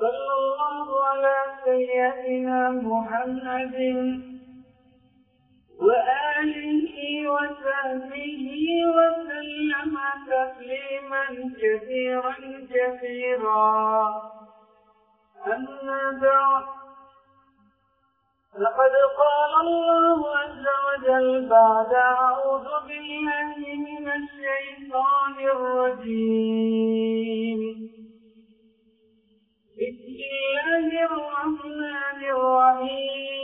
صلى الله على سيدنا محمد وآله وصحبه وسلم تسليما كثيرا كثيرا. أما بعد لقد قال الله عز وجل بعد أعوذ بالله من الشيطان الرجيم. الله الرحمن الرحيم.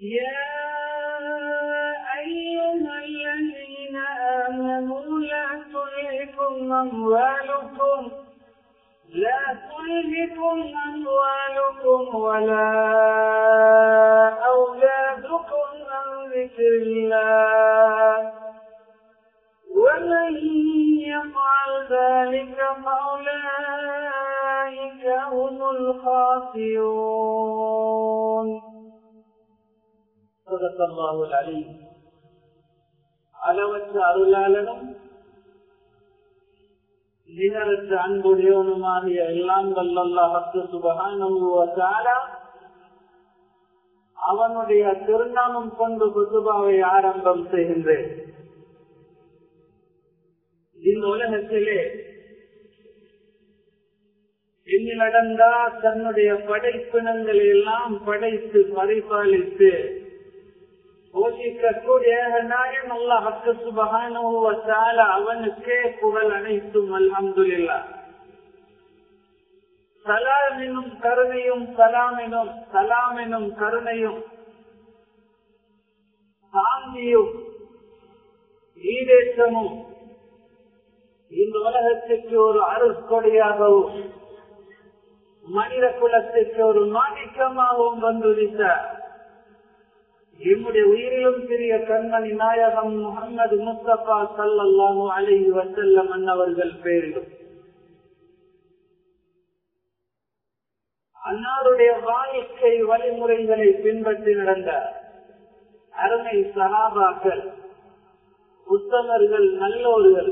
يا أيها الذين آمنوا لا تلهكم أموالكم لا تلهكم أموالكم ولا أولادكم عن ذكر الله. ومن يفعل ذلك هم الخاسرون صدق الله العليم அளவற்ற அருளாளனும் நிகரற்ற அன்புடையவனுமாகிய எல்லாம் வல்லல்லாஹத்து சுபகான அவனுடைய திருநாமம் கொண்டு குசுபாவை ஆரம்பம் செய்கின்றேன் இந்த உலகத்திலே என்னிடந்தா தன்னுடைய படைப்பினங்களை எல்லாம் படைத்து பரிபாலித்து போஷிக்கக்கூடிய நாயன் அல்லாஹக்கு சுபகான அவனுக்கே புகழ் அனைத்தும் அல்ஹம்துல்லா சலாம் கருணையும் சலாமினும் சலாமினும் கருணையும் சாந்தியும் ஈடேற்றமும் இந்த உலகத்துக்கு ஒரு அருட்கொடையாகவும் மனித குலத்துக்கு ஒரு மாணிக்கமாகவும் வந்துவிட்டார். என்னுடைய உயிரிலும் சிறிய கண்மணி நாயகம் முகமது முஸ்தபா சல்லாஹூ அலை வசல்லம் அன்னவர்கள் பேரிலும். அன்னாருடைய வாழ்க்கை வழிமுறைகளை பின்பற்றி நடந்த அருமை சகாபாக்கள் உத்தமர்கள் நல்லோர்கள்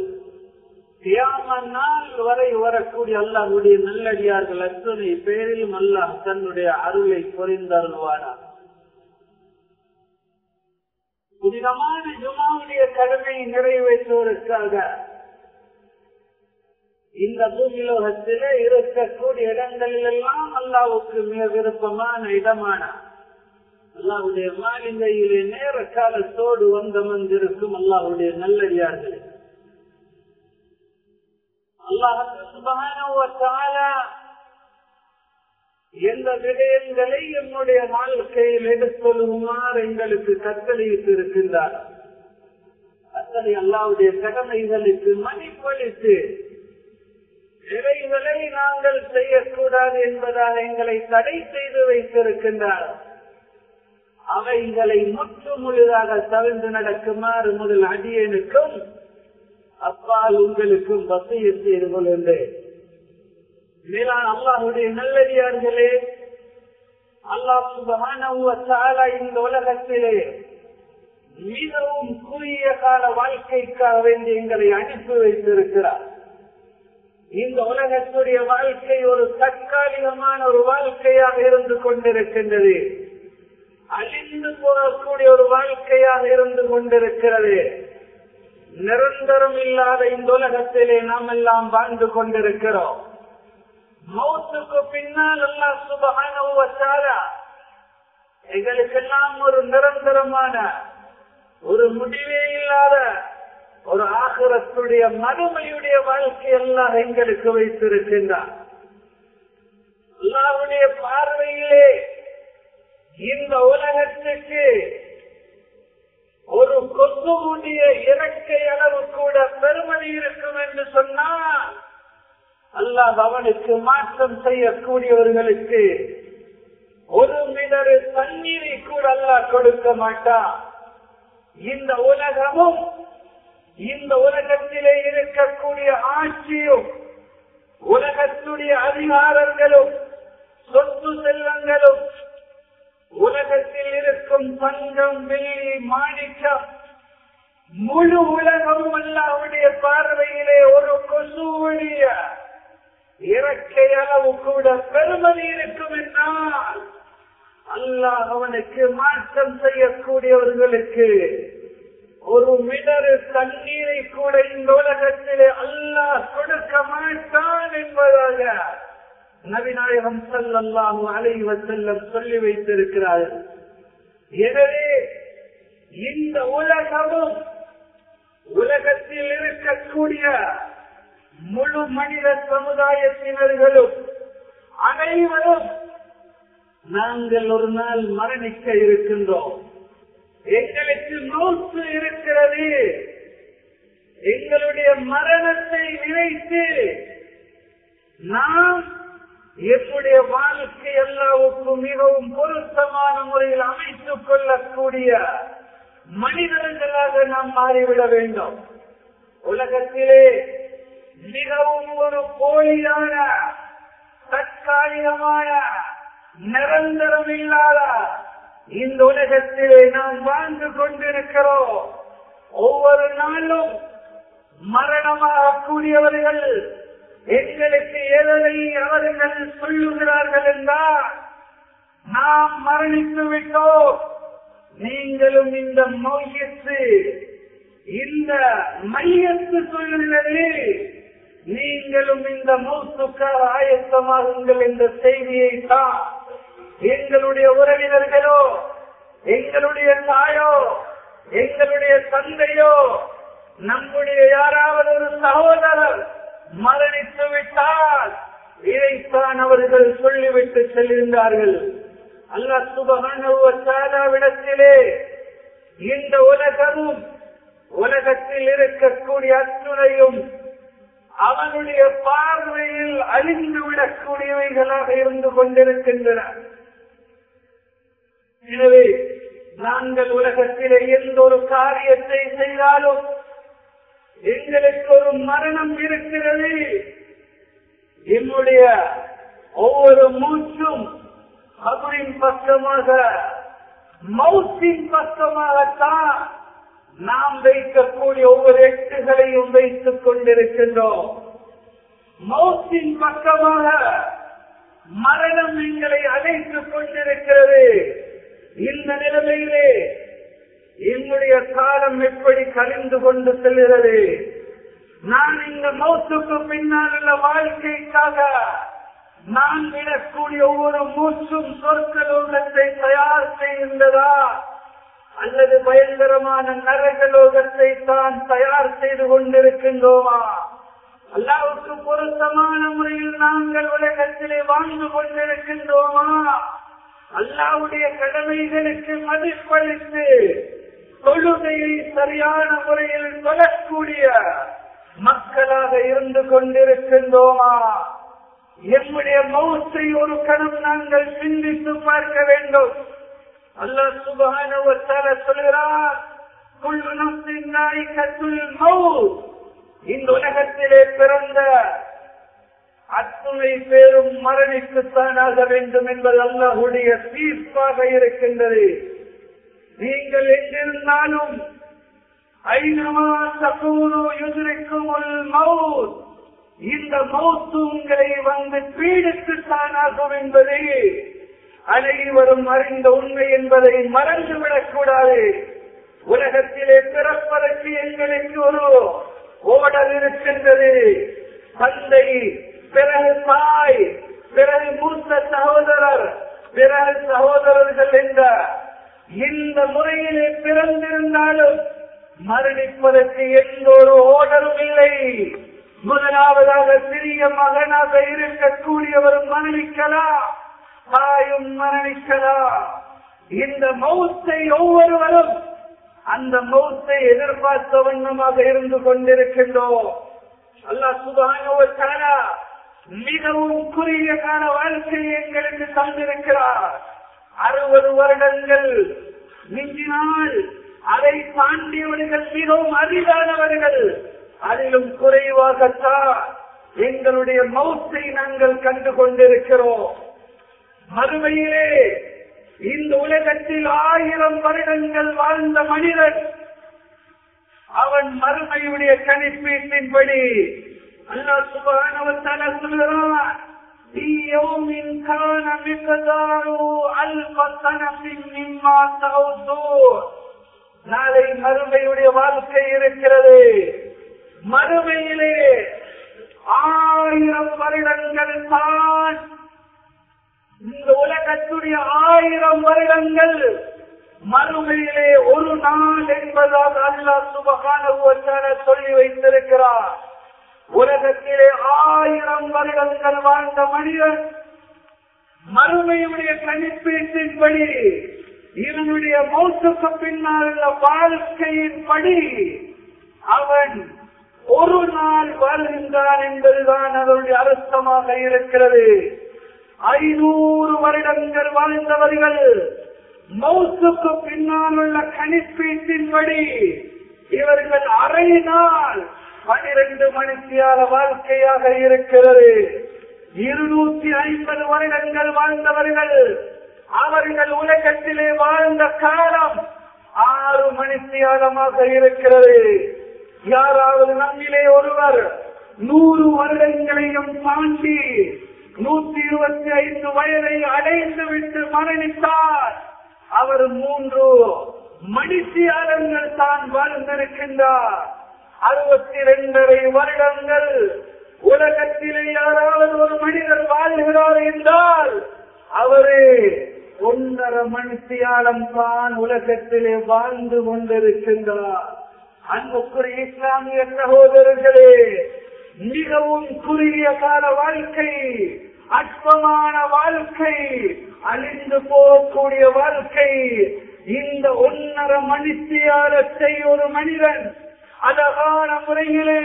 நாள் வரை வரக்கூடிய அல்லாஹுடைய நல்லடியார்கள் அத்தனை பேரிலும் அல்லாஹ் தன்னுடைய அருளை பொறிந்தருள்வாரா புனிதமான ஜுமாவுடைய கடமையை நிறைவேற்றுவதற்காக இந்த பூமிலோகத்திலே இருக்கக்கூடிய இடங்களில் எல்லாம் அல்லாவுக்கு மிக விருப்பமான இடமான அல்லாவுடைய மாளிகையிலே நேர காலத்தோடு வந்தமர்ந்திருக்கும் அல்லாவுடைய நல்லடியார்களே. எந்த விடயங்களை என்னுடைய வாழ்க்கையில் எடுத்தொழுகுமாறு எங்களுக்கு கத்தளித்து இருக்கின்றார் அத்தனை அல்லாவுடைய கடமைகளுக்கு மதிப்பளித்து இவைகளை நாங்கள் செய்யக்கூடாது என்பதாக எங்களை தடை செய்து வைத்திருக்கின்றார். அவைகளை முற்று முழுதாக தவிர்த்து நடக்குமாறு முதல் அடியனுக்கும் அப்பால் உங்களுக்கும் வசையை செய்து கொள்கின்றேன் மேலான அல்லாஹுடைய நல்லடியார்களே அல்லாஹ் சுபகான இந்த உலகத்திலே மிகவும் குறுகிய கால வாழ்க்கைக்காக வேண்டி எங்களை அனுப்பி வைத்திருக்கிறார். இந்த உலகத்துடைய வாழ்க்கை ஒரு தற்காலிகமான ஒரு வாழ்க்கையாக இருந்து கொண்டிருக்கின்றது. அழிந்து போகக்கூடிய ஒரு வாழ்க்கையாக இருந்து கொண்டிருக்கிறது. நிரந்தரம் இல்லாத இந்த உலகத்திலே நாம் எல்லாம் வாழ்ந்து கொண்டிருக்கிறோம். மௌத்துக்கு பின்னால் அல்லா சுபகான எங்களுக்கெல்லாம் ஒரு நிரந்தரமான ஒரு முடிவே இல்லாத ஒரு ஆகரத்துடைய மறுமையுடைய வாழ்க்கை எல்லாம் எங்களுக்கு வைத்திருக்கின்றார் அல்லாவுடைய பார்வையிலே இந்த உலகத்துக்கு ஒரு கொசுவுடைய இறக்கை அளவு கூட பெருமதி இருக்கும் என்று சொன்னால் அல்லாஹ் அவனுக்கு மாற்றம் செய்யக்கூடியவர்களுக்கு ஒரு மிதறு தண்ணீரை கூட அல்லாஹ் கொடுக்க மாட்டான். இந்த உலகமும் இந்த உலகத்திலே இருக்கக்கூடிய ஆட்சியும் உலகத்துடைய அதிகாரங்களும் சொத்து செல்வங்களும் உலகத்தில் இருக்கும் தங்கம் வெள்ளி மாணிக்கம். முழு உலகம் அல்லாவுடைய பார்வையிலே ஒரு கொசுடைய இறக்கை அளவு கூட பெருமதி இருக்கும் என்றால் அல்லாஹ் அவனுக்கு மாற்றம் செய்யக்கூடியவர்களுக்கு ஒரு மிடரு தண்ணீரை கூட இந்த உலகத்திலே அல்லாஹ் கொடுக்க மாட்டான் என்பதாக நபிநாயகம் சல்லாஹு அலை வசல்லம் சொல்லி வைத்திருக்கிறார்கள் எனவே இந்த உலகமும் உலகத்தில் இருக்கக்கூடிய முழு மனித சமுதாயத்தினர்களும் அனைவரும் நாங்கள் ஒரு நாள் மரணிக்க இருக்கின்றோம். எங்களுக்கு நோக்கு இருக்கிறது. எங்களுடைய மரணத்தை நினைத்து நாம் என்னுடைய வாழ்க்கை எல்லாவுக்கும் மிகவும் பொருத்தமான முறையில் அமைத்துக் கொள்ளக்கூடிய மனிதர்களாக நாம் மாறிவிட வேண்டும். உலகத்திலே மிகவும் ஒரு போலியான தற்காலிகமான நிரந்தரம் இல்லாத இந்த உலகத்திலே நாம் வாழ்ந்து கொண்டிருக்கிறோம். ஒவ்வொரு நாளும் மரணமாக கூடியவர்கள் எங்களுக்கு எதனை அவர்கள் சொல்லுகிறார்கள் என்றால் நாம் மரணித்து விட்டோம். நீங்களும் இந்த மௌயத்து இந்த மையத்து சொல்லுகிறது நீங்களும் இந்த மௌத்துக்காக ஆயத்தமாகுங்கள் என்ற செய்தியை தான் எங்களுடைய உறவினர்களோ எங்களுடைய தாயோ எங்களுடைய தந்தையோ நம்முடைய யாராவது ஒரு சகோதரர் மரணித்து விட்டால் இதைத்தான் அவர்கள் சொல்லிவிட்டு செல்லிருந்தார்கள். அல்ல சுபகானவிடத்திலே இந்த உலகமும் உலகத்தில் இருக்கக்கூடிய அத்துணையும் அவனுடைய பார்வையில் அழிந்து விடக்கூடியவைகளாக இருந்து கொண்டிருக்கின்றன. எனவே நாங்கள் உலகத்திலே எந்த ஒரு காரியத்தை செய்தாலும் எங்களுக்கு ஒரு மரணம் இருக்கிறது. என்னுடைய ஒவ்வொரு மூச்சும் அவரின் பக்கமாக மவுத்தின் பக்கமாகத்தான் நாம் வைக்கக்கூடிய ஒவ்வொரு எட்டுகளையும் வைத்துக் கொண்டிருக்கின்றோம். மவுத்தின் பக்கமாக மரணம் எங்களை அழைத்துக் கொண்டிருக்கிறது. இந்த நிலைமையிலே என்னுடைய காலம் எப்படி கழிந்து கொண்டு செல்கிறது? நான் இந்த மௌத்துக்கு பின்னால் உள்ள வாழ்க்கைக்காக நான் விடக்கூடிய ஒவ்வொரு மூச்சும் சொற்கலோகத்தை தயார் செய்கின்றதா? அல்லது பயங்கரமான நரகலோகத்தை தான் தயார் செய்து கொண்டிருக்கின்றோமா? அல்லாவுக்கு பொருத்தமான முறையில் நாங்கள் உலகத்திலே வாழ்ந்து கொண்டிருக்கின்றோமா? அல்லாவுடைய கடமைகளுக்கு மதிப்பளித்து தொழுகையை சரியான முறையில் சொல்லக்கூடிய மக்களாக இருந்து கொண்டிருக்கின்றோமா? என்னுடைய மௌத்தை ஒரு கணம் நாங்கள் சிந்தித்து பார்க்க வேண்டும். அல்ல சுபகான சொல்கிறார் குழு நப்சின் நாய்க்கத்துள் மவுத் இந்த உலகத்திலே பிறந்த அத்துணை பேரும் மரணித்துத்தானாக வேண்டும் என்பது அல்லாஹுடைய தீர்ப்பாக இருக்கின்றது. நீங்கள் எங்கிருந்தாலும் ஐநமா இந்த மௌத்து உங்களை வந்து பீடித்துத்தானாகும் என்பதை அனைவரும் அறிந்த உண்மை என்பதை மறந்துவிடக் கூடாது உலகத்திலே பிறப்பதற்கு எங்களுக்கு ஒரு ஓடல் இருக்கின்றது. தந்தை பிறகு தாய் பிறகு மூத்த சகோதரர் பிறகு சகோதரர்கள் என்ற இந்த முறையிலே பிறந்திருந்தாலும் மரணிப்பதற்கு எந்த ஒரு ஓடரும் இல்லை. முதலாவதாக சிறிய மகனாக இருக்கக்கூடியவர் மரணிக்கலாம் தாயும் மரணிக்கலாம் இந்த மௌத்தை ஒவ்வொருவரும் அந்த மௌத்தை எதிர்பார்த்த வண்ணமாக இருந்து கொண்டிருக்கின்றோம். அல்லாஹ் சுபான மிகவும் குறுகிய கால வாழ்க்கையை எங்களுக்கு தந்திருக்கிறார். அறுபது வருடங்கள் மிஞ்சினால் அதை தாண்டியவர்கள் மிகவும் அரிதானவர்கள். அதிலும் குறைவாகத்தான் எங்களுடைய மௌத்தை நாங்கள் கண்டு கொண்டிருக்கிறோம். மறுமையிலே இந்த உலகத்தில் ஆயிரம் வருடங்கள் வாழ்ந்த மனிதன் அவன் மறுமையுடைய கணிப்பீட்டின்படி அல்லாஹ் சுபானவத்தால சொல்கிறான் في يوم كان مقداره ألف سنة مما تعودون நாளை மறுமையுடைய வாழ்க்கை இருக்கிறது மறுமையிலே ஆயிரம் வருடங்கள் தான் இந்த உலகத்துடைய ஆயிரம் வருடங்கள் மறுமையிலே ஒரு நாள் என்பதாக அல்லாஹ் சுபகான சொல்லி வைத்திருக்கிறார் உலகத்திலே ஆயிரம் வருடங்கள் வாழ்ந்த மனிதன் மறுமையுடைய கணிப்பீட்டின்படி இவனுடைய மௌத்துக்கு பின்னால் உள்ள வாழ்க்கையின்படி அவன் ஒரு நாள் வாழ்கின்றான் என்பதுதான் அதனுடைய அர்த்தமாக இருக்கிறது. ஐநூறு வருடங்கள் வாழ்ந்தவர்கள் மௌத்துக்கு பின்னால் உள்ள கணிப்பீட்டின்படி இவர்கள் அரை நாள் பனிரெண்டு மணித்தியால வாழ்க்கையாக இருக்கிறது. இருநூத்தி ஐம்பது வருடங்கள் வாழ்ந்தவர்கள் அவர்கள் உலகத்திலே வாழ்ந்த காலம் ஆறு மணித்தியாலமாக இருக்கிறது. யாராவது நம்மிலே ஒருவர் நூறு வருடங்களையும் தாண்டி நூத்தி இருபத்தி ஐந்து வயதை அடைந்து விட்டு மரணித்தார். அவர் மூன்று மணித்தியாலங்கள் தான் வாழ்ந்திருக்கின்றார். அறுபத்தி இரண்டரை வருடங்கள் உலகத்திலே யாராவது ஒரு மனிதர் வாழ்கிறார் என்றால் அவரே ஒன்றரை மணித்தியாலம் தான் உலகத்திலே வாழ்ந்து கொண்டிருக்கின்றார். அன்புக்குரிய இஸ்லாமிய சகோதரர்களே மிகவும் குறுகிய கால வாழ்க்கை அற்பமான வாழ்க்கை அழிந்து போகக்கூடிய வாழ்க்கை. இந்த ஒன்னரை மணித்தியாலத்தை ஒரு மனிதன் அழகான முறையிலே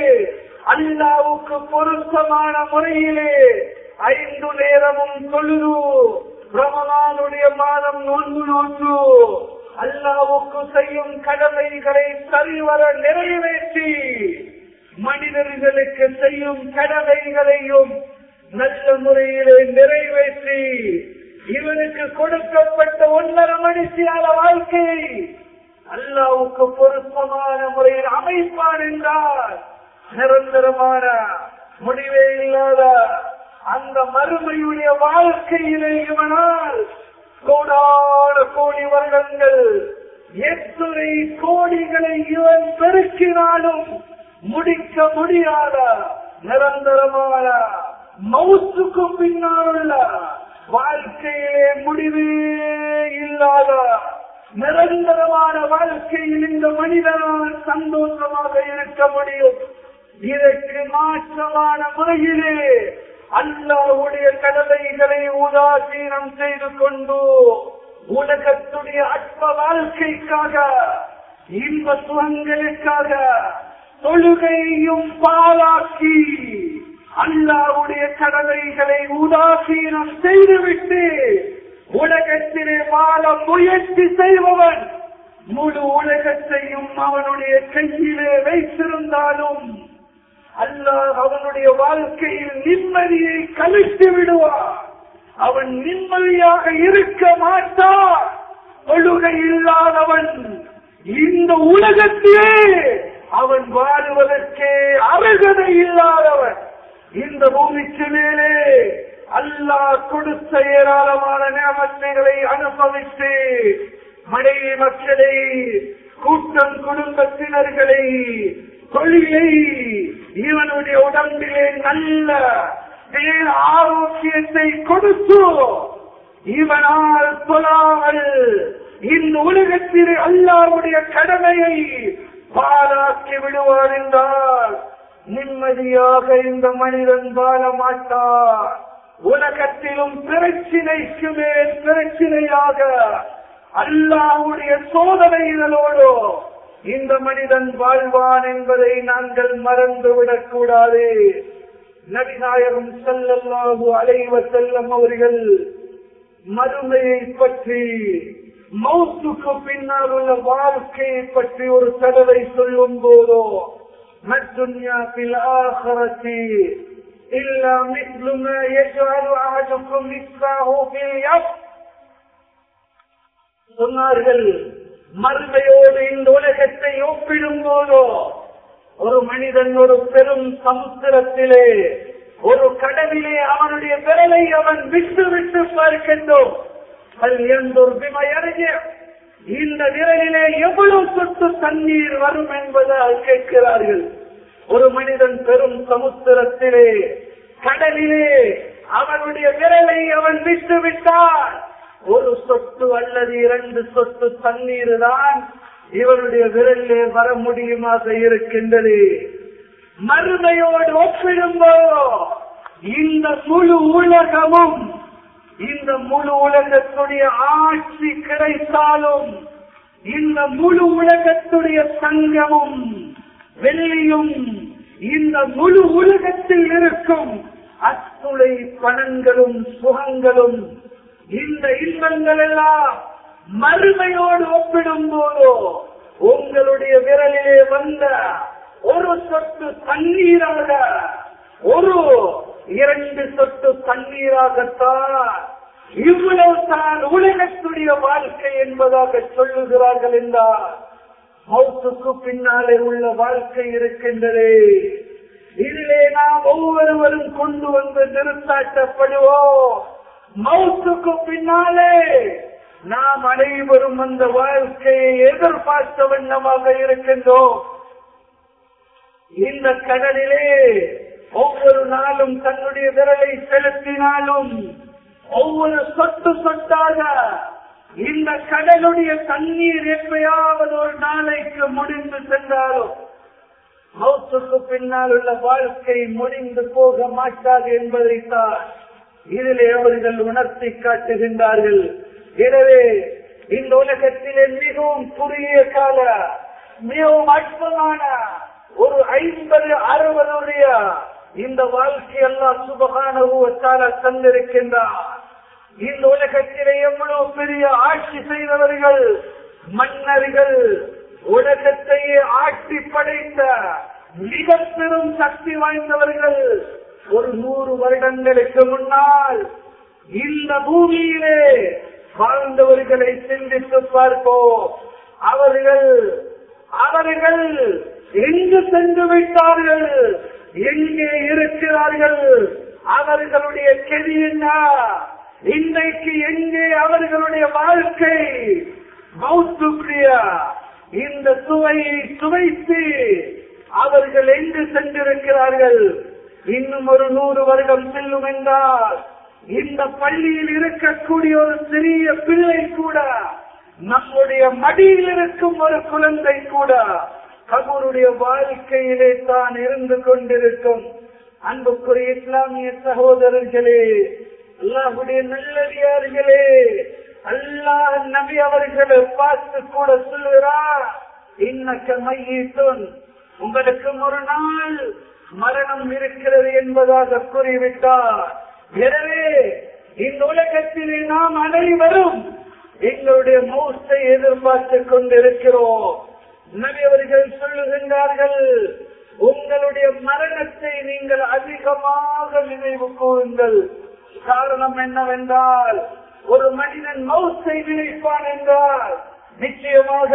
அல்லாவுக்கு பொருத்தமான முறையிலே ஐந்து நேரமும் தொழுது ரமலானுடைய மாதம் நோன்பு நோன்று அல்லாவுக்கு செய்யும் கடமைகளை சரிவர நிறைவேற்றி மனிதர்களுக்கு செய்யும் கடமைகளையும் நல்ல முறையிலே நிறைவேற்றி இவனுக்கு கொடுக்கப்பட்ட ஒன்றரை மணித்தியால வாழ்க்கையை அல்லாவுக்கு பொருத்தமான முறையில் அமைப்பார் என்றார் நிரந்தரமான முடிவே இல்லாத அந்த மறுமையுடைய வாழ்க்கையிலே இவனால் கோடான கோடி வருடங்கள் எத்துறை கோடிகளை இவன் பெருக்கினாலும் முடிக்க முடியாத நிரந்தரமான மவுத்துக்கு பின்னால் உள்ள வாழ்க்கையிலே முடிவே இல்லாத நிரந்தரமான வாழ்க்கையில் இந்த மனிதனால் சந்தோஷமாக இருக்க முடியும். இதற்கு மாற்றமான முறையிலே அல்லாவுடைய கடமைகளை உதாசீனம் செய்து கொண்டு உலகத்துடைய அற்ப வாழ்க்கைக்காக இன்ப சுகங்களுக்காக தொழுகையும் பாலாக்கி அல்லாவுடைய கடமைகளை உதாசீனம் செய்துவிட்டு உலகத்திலே வாழ முயற்சி செய்பவன் முழு உலகத்தையும் அவனுடைய கையிலே வைத்திருந்தாலும் அல்லாஹ் அவனுடைய வாழ்க்கையில் நிம்மதியை கழித்து விடுவார் அவன் நிம்மதியாக இருக்க மாட்டான். தொழுகை இல்லாதவன் இந்த உலகத்திலே அவன் வாழுவதற்கே அருகதை இல்லாதவன். இந்த பூமிக்கு மேலே அல்லாஹ் கொடுத்த ஏராளமான நியமத்தைகளை அனுபவித்து மனைவி மக்களை கூட்டம் குடும்பத்தினர்களை தொழிலை இவனுடைய உடம்பிலே நல்ல ஆரோக்கியத்தை கொடுத்து இவனால் சொல்லாமல் இந்த உலகத்தில் அல்லாவுடைய கடமையை பாராக்கி விடுவார் என்றால் நிம்மதியாக இந்த மனிதன் வாழ மாட்டார் உலகத்திலும் பிரச்சினைக்கு மேல் பிரச்சினையாக அல்லாவுடைய சோதனைகளோடு இந்த மனிதன் வாழ்வான் என்பதை நாங்கள் மறந்துவிடக் கூடாது. நபிநாயகம் செல்லல்லாகு அலைவ செல்லம் அவர்கள் மறுமையை பற்றி மௌத்துக்கு பின்னால் உள்ள வாழ்க்கையை பற்றி ஒரு தடவை சொல்லும் போதோ மத்துன்யா பில் إلا مثل ما يجعل أحدكم மிஸ்ராஹு في اليوم சொன்னார்கள் மறுமையோடு இந்த உலகத்தை ஒப்பிடும் போதோ ஒரு மனிதன் ஒரு பெரும் சமுத்திரத்திலே ஒரு கடலிலே அவனுடைய விரலை அவன் விட்டு விட்டு பார்க்கின்றோம். இந்த விரலிலே எவ்வளவு சொட்டு தண்ணீர் வரும் என்பதால் கேட்கிறார்கள். ஒரு மனிதன் பெரும் சமுத்திரத்திலே கடலிலே அவனுடைய விரலை அவன் விட்டு விட்டான். ஒரு சொட்டு அல்லது இரண்டு சொட்டு தண்ணீர் தான் இவருடைய விரலிலே வர முடியுமாக இருக்கின்றது. மறுமையோடு ஒப்பிடும்போ இந்த முழு உலகமும் இந்த முழு உலகத்துடைய ஆட்சி கிடைத்தாலும் இந்த முழு உலகத்துடைய சங்கமும் வெள்ளியும் இந்த முழு உலகத்தில் இருக்கும் அத்துளை பணங்களும் சுகங்களும் இந்த இன்பங்கள் எல்லாம் மறுமையோடு ஒப்பிடும் போதோ உங்களுடைய விரலிலே வந்த ஒரு சொட்டு தண்ணீராக ஒரு இரண்டு சொட்டு தண்ணீராகத்தான் இவ்வளவு தான் உலகத்துடைய வாழ்க்கை என்பதாக சொல்லுகிறார்கள் என்றார் மௌத்துக்கு பின்னாலே உள்ள வாழ்க்கை இருக்கின்றது. இதிலே நாம் ஒவ்வொருவரும் கொண்டு வந்து நிறுத்தாட்டப்படுவோம். மௌத்துக்கு பின்னாலே நாம் அனைவரும் அந்த வாழ்க்கையை எதிர்பார்த்த வண்ணமாக இருக்கின்றோம். இந்த கடலிலே ஒவ்வொரு நாளும் தன்னுடைய விரலை செலுத்தினாலும் ஒவ்வொரு சொட்டு சொட்டாக இந்த கடலுடைய தண்ணீர் எப்பயாவது ஒரு நாளைக்கு முடிந்து சென்றாலும் மௌத்துக்கு பின்னால் உள்ள வாழ்க்கை முடிந்து போக மாட்டாது என்பதைத்தான் இதிலே அவர்கள் உணர்த்தி காட்டுகின்றார்கள். எனவே இந்த உலகத்திலே மிகவும் குறுகிய கால மிகவும் அற்பமான ஒரு ஐம்பது அறுபதுடைய இந்த வாழ்க்கை எல்லாம் சுபகான தந்திருக்கின்றார் இந்த உலகத்திலே எவ்வளவு பெரிய ஆட்சி செய்தவர்கள் மன்னர்கள் உலகத்தையே ஆட்சி படைத்த மிக பெரும் சக்தி வாய்ந்தவர்கள் ஒரு நூறு வருடங்களுக்கு முன்னால் இந்த பூமியிலே வாழ்ந்தவர்களை சிந்தித்து பார்ப்போம். அவர்கள் அவர்கள் எங்கு சென்று விட்டார்கள் எங்கே இருக்கிறார்கள் அவர்களுடைய கெதி என்ன? இன்றைக்கு எங்கே அவர்களுடைய வாழ்க்கை? மௌத்துக்குரிய இந்த சுவையை சுவைத்து அவர்கள் எங்கு சென்றிருக்கிறார்கள்? இன்னும் ஒரு நூறு வருடம் செல்லும் என்றால் இந்த பள்ளியில் இருக்கக்கூடிய ஒரு சிறிய பிள்ளை கூட நம்முடைய மடியில் இருக்கும் ஒரு குழந்தை கூட கபூருடைய வாழ்க்கையிலே தான் இருந்து கொண்டிருக்கும். அன்புக்குரிய இஸ்லாமிய சகோதரர்களே அல்லாஹுடைய நல்லடியார்களே அல்லாஹ் நபி அவர்களை பார்த்து கூட சொல்லுகிறார் இன்னக்க மையத்தும் உங்களுக்கு ஒரு நாள் மரணம் இருக்கிறது என்பதாக கூறிவிட்டார். எனவே இந்த உலகத்திலே நாம் அனைவரும் எங்களுடைய மௌத்தை எதிர்பார்த்து கொண்டிருக்கிறோம். நபி அவர்கள் சொல்லுகின்றார்கள் உங்களுடைய மரணத்தை நீங்கள் அதிகமாக நினைவு கூறுங்கள். காரணம் என்னவென்றால் ஒரு மனிதன் மௌத்தை நினைப்பான் என்றால் நிச்சயமாக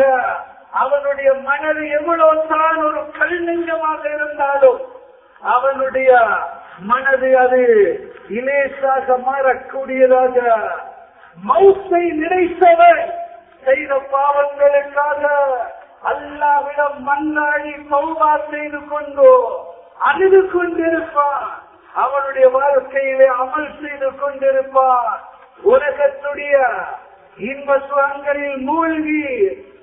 அவனுடைய மனது எவ்வளவு தான் ஒரு கல் நெஞ்சமாக இருந்தாலும் அவனுடைய மனது அது இலேசாக மாறக்கூடியதாக. மௌத்தை நினைத்தவர் செய்த பாவங்களுக்காக அல்லாவிடம் மண்ணாடி சௌபா செய்து கொண்டு அழுது கொண்டிருப்பான். அவனுடைய வாழ்க்கையிலே அமல் செய்து கொண்டிருப்பார். உலகத்துடைய இன்ப சுகங்களில் மூழ்கி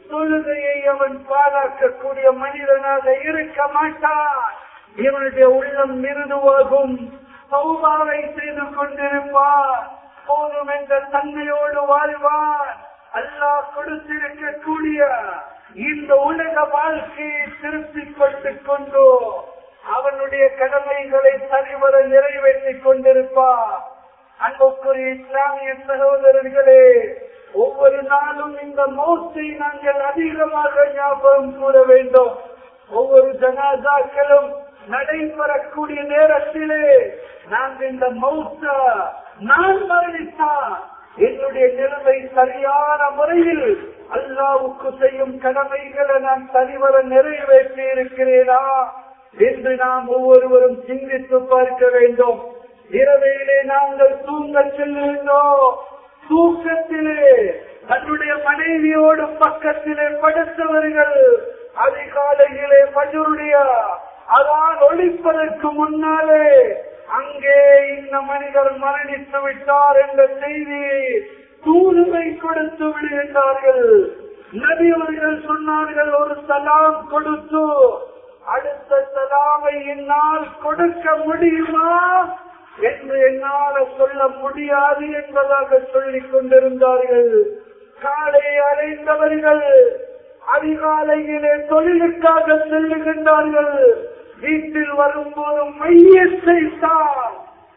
தொழுகையை அவன் பாதாக்கக்கூடிய மனிதனாக இருக்க மாட்டான். இவனுடைய உள்ளம் மிருதுவாகும். சௌபாவை செய்து கொண்டிருப்பார். போதும் என்ற தன்மையோடு வாழ்வான் அல்லாஹ் கொடுத்திருக்கக்கூடிய இந்த உலக வாழ்க்கையை திருப்திப்பட்டுக் கொண்டோ கொண்டு. அவனுடைய கடமைகளை சரிவர நிறைவேற்றிக் கொண்டிருப்பார். அன்புக்குரிய இஸ்லாமிய சகோதரர்களே ஒவ்வொரு நாளும் இந்த மௌத்தை நாங்கள் அதிகமாக ஞாபகம் கூற வேண்டும். ஒவ்வொரு ஜனாதாக்களும் நடைபெறக்கூடிய நேரத்திலே நாங்கள் இந்த மௌத்த நான் மரணித்தான் என்னுடைய நிலைமை சரியான முறையில் அல்லாவுக்கு செய்யும் கடமைகளை நான் சரிவர நிறைவேற்றி இருக்கிறேனா என்று நாம் ஒவ்வொருவரும் சிந்தித்து பார்க்க வேண்டும். இரவையிலே நாங்கள் தூங்க செல்லுகின்றோம். தூக்கத்திலே தன்னுடைய மனைவியோடு பக்கத்திலே படுத்தவர்கள் அதிகாலையிலே பஜருடைய அதான் ஒழிப்பதற்கு முன்னாலே அங்கே இந்த மனிதர் மரணித்து விட்டார் என்ற செய்தியை தூதுவை கொடுத்து விடுகின்றார்கள். நபி அவர்கள் சொன்னார்கள் ஒரு சலாம் கொடுத்து அடுத்த சலாமை என்னால் கொடுக்க முடியுமா என்று என்னால் சொல்ல முடியாது என்பதாக சொல்லிக் கொண்டிருந்தார்கள். காலை அடைந்தவர்கள் அதிகாலையிலே தொழிலுக்காக செல்லுகின்றார்கள். வீட்டில் வரும்போது மையத்தை தான்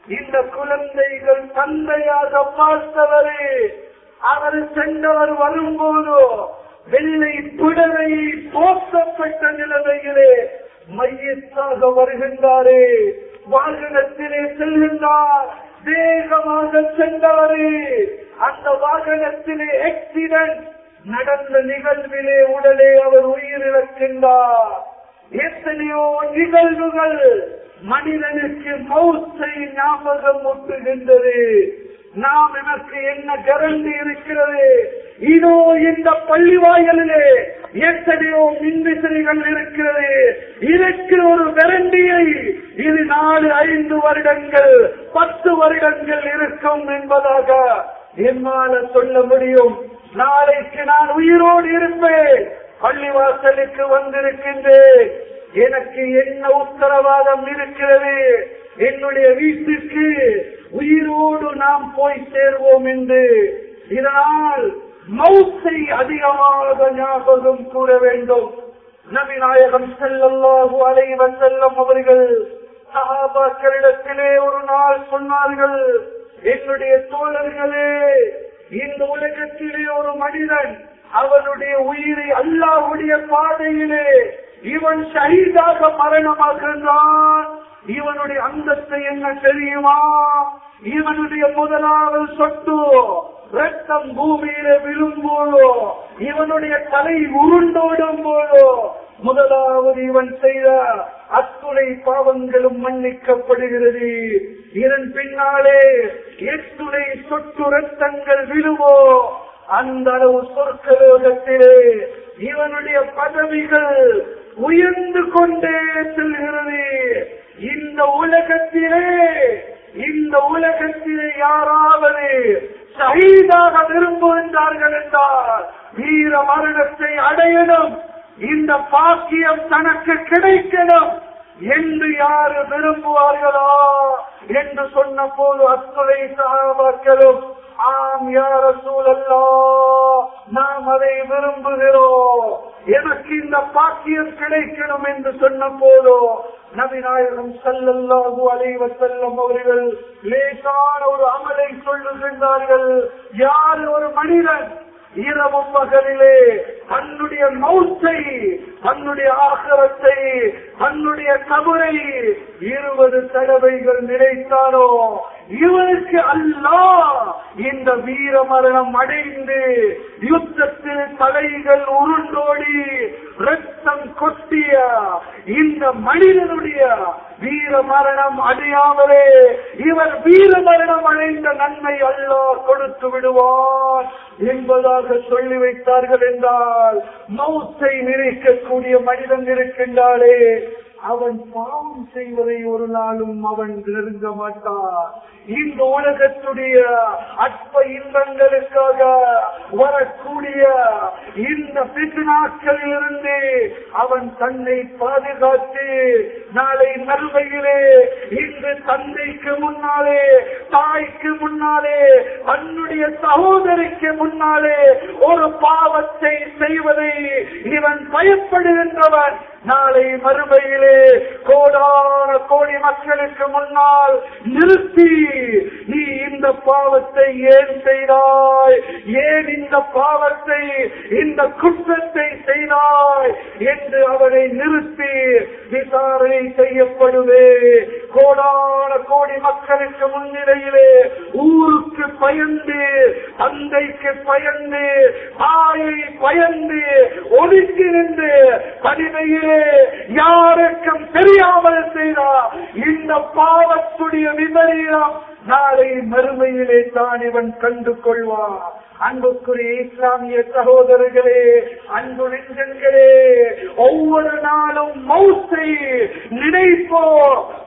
இந்த குழந்தைகள் தந்தையாக பார்த்தவரே அவர் சென்றவர் வரும்போது வெள்ளை புடவையை போற்றப்பட்ட நிலைமையிலே மையத்தாக வருகின்றாரே வாகனத்திலே செல்கின்றார். வேகமாக சென்றவரே அந்த வாகனத்திலே ஆக்சிடென்ட் நடந்த நிகழ்விலே உடலே அவர் உயிரிழக்கின்றார். எத்தனையோ நிகழ்வுகள் மனிதனுக்கு மௌத்தை ஞாபகம் ஒட்டுகின்றது நாம் எனக்கு என்ன கரண்டி இருக்கிறது? இதோ இந்த பள்ளி வாயிலே எத்தனையோ மின்விசிறிகள் இருக்கிறது. இதற்கு ஒரு கரண்டியை இது நாலு ஐந்து வருடங்கள் பத்து வருடங்கள் இருக்கும் என்பதாக என்னால் சொல்ல முடியும். நாளைக்கு நான் உயிரோடு இருப்பேன். பள்ளிவாசலுக்கு வந்திருக்கின்றேன். எனக்கு என்ன உத்தரவாதம் இருக்கிறது? என்னுடைய வீட்டுக்கு உயிரோடு நாம் போய் சேர்வோம் என்று இதனால் மௌத்தை அதிகமாக ஞாபகம் கூற வேண்டும். நபிநாயகம் செல்லல்லாஹு அலைவன் செல்லம் அவர்கள் சகாபாக்களிடத்திலே ஒரு நாள் சொன்னார்கள் என்னுடைய தோழர்களே இந்த உலகத்திலே ஒரு மனிதன் அவனுடைய உயிரை அல்லாவுடைய பாதையிலே இவன் ஷஹீதாக மரணமாகின்றான் இவனுடைய அந்தத்தை என்ன தெரியுமா? இவனுடைய முதலாவது சொட்டு ரத்தம் பூமியில விழும்போதோ இவனுடைய தலை உருண்டோடும் போதோ முதலாவது இவன் செய்த அத்துணை பாவங்களும் மன்னிக்கப்படுகிறது. இதன் பின்னாலே எத்துணை சொட்டு ரத்தங்கள் விழுவோ அந்த அளவு சொற்கலோகத்திலே இவனுடைய பதவிகள் உயர்ந்து கொண்டே செல்கிறது. இந்த உலகத்திலே இந்த உலகத்திலே யாராவது சகிதாக விரும்புகின்றார்கள் என்றால் வீர மரணத்தை அடையணும். இந்த பாக்கியம் தனக்கு கிடைக்கணும். என்று யாரு விரும்புவார்களா? என்று சொன்ன போது அத்துறை சகாபாக்களும் ஆம் யார சூழல்லோ நாம் அதை விரும்புகிறோம். எனக்கு இந்த பாக்கியம் கிடைக்கணும் என்று சொன்ன போதோ நபிநாயகம் செல்லல்லாஹு அலைவ செல்லம் அவர்கள் லேசான ஒரு அமலை சொல்லுகின்றார்கள். யார் ஒரு மனிதன் இரவும் மகளிலே தன்னுடைய மௌத்தை தன்னுடைய ஆகரத்தை தன்னுடைய கபரை இருபது தடவைகள் நினைத்தாரோ இவருக்கு அல்லா இந்த வீர மரணம் அடைந்து யுத்தத்தில் தலைகள் உருண்டோடி ரத்தம் கொட்டிய இந்த மனிதனுடைய வீர மரணம் அடையாமலே இவர் வீர மரணம் அடைந்த நன்மை அல்லா கொடுத்து விடுவார் என்பதாக சொல்லி வைத்தார்கள் என்றால் மௌத்தை நினைக்கக்கூடிய மனிதன் இருக்கின்றாரே அவன் பாவம் செய்வதை ஒரு நாளும் அவன் நெருங்க மாட்டான். இந்த உலகத்துடைய அற்ப இன்பங்களுக்காக வரக்கூடிய இந்த பிசுநாட்களில் இருந்து அவன் தன்னை பாதுகாத்து நாளை நல்வையிலே இன்று தந்தைக்கு முன்னாலே தாய்க்கு முன்னாலே தன்னுடைய சகோதரிக்கு முன்னாலே ஒரு பாவத்தை செய்வதை இவன் பயப்படுகின்றவன். நாளை மறுமையிலே கோடான கோடி மக்களுக்கு முன்னால் நிறுத்தி நீ இந்த பாவத்தை ஏன் செய்தாய்? ஏன் இந்த பாவத்தை இந்த குற்றத்தை செய்தாய்? என்று அவனை நிறுத்தி விசாரணை செய்யப்படுவே. கோடான கோடி மக்களுக்கு முன்னிலையிலே ஊருக்கு பயந்து தந்தைக்கு பயந்து தாயை பயந்து ஒதுக்கி நின்று தனிமையிலே யாருக்கும் தெரியாமல் செய்தார் இந்த பாவத்துடைய விபரீதம் நாளை மறுமையிலே தான் இவன் கண்டு கொள்வான் அன்புக்குரிய இஸ்லாமிய சகோதரர்களே அன்பு நெஞ்சங்களே ஒவ்வொரு நாளும் மௌத்தை நினைப்போ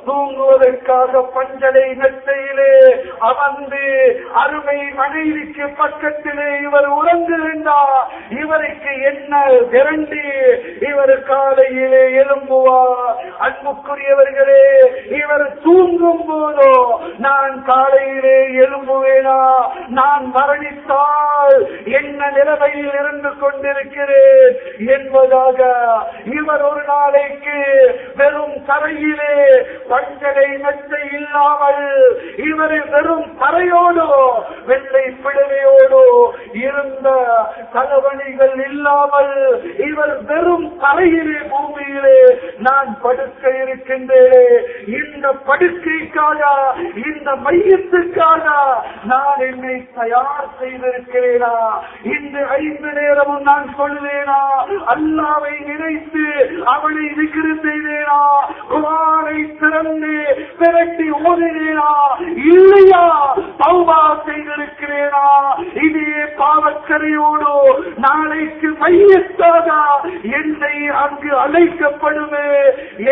தூங்குவதற்காக பஞ்சலை நெத்தையிலே அமர்ந்து அருமை மனைவிக்கு பக்கத்திலே இவர் உறங்குகின்றார் இவருக்கு என்ன விரண்டி இவர் காலையிலே எழும்புவார் அன்புக்குரியவர்களே இவர் தூங்கும் போதோ நான் காலையிலே எழும்புவேனா? நான் நாள் என்ன நிலைமையில் இருந்து கொண்டிருக்கிறேன் என்பதாக இவர் ஒரு நாளைக்கு வெறும் தரையிலே பஞ்சனை மெத்தை இல்லாமல் இவரை வெறும் தரையோடு வெள்ளை பிடவையோடு இருந்த தலவணிகள் இல்லாமல் இவர் வெறும் தரையிலே பூமியிலே நான் படுக்க இருக்கின்றேனே. இந்த படுக்கைக்காக இந்த மையத்துக்காக நான் என்னை தயார் இருக்கிறேனா இந்த ஐந்து நேரமும் நான் சொல்லுவேனா? அல்லாவை நினைத்து அவளை விக்கிரு செய்தேனா குரானை திறந்து திரட்டி ஓதினேனா இல்லையா? பௌபா செய்திருக்கிறேனா? இதே பாவக்கரையோடு நாளைக்கு மையத்தாக என்னை அங்கு அழைக்கப்படுமே.